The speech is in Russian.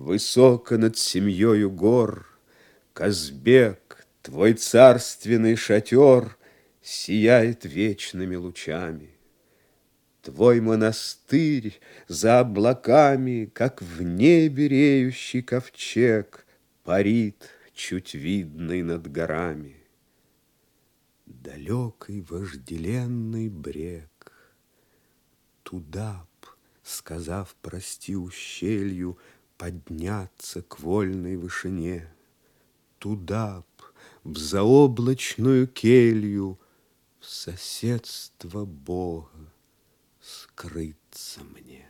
Высоко над семьёю гор Казбек, твой царственный шатер Сияет вечными лучами. Твой монастырь за облаками, Как в небе реющий ковчег, Парит, чуть видный над горами. Далекий вожделенный брег, Туда б, сказав прости ущелью, Подняться к вольной вышине, Туда б, в заоблачную келью, В соседство Бога скрыться мне.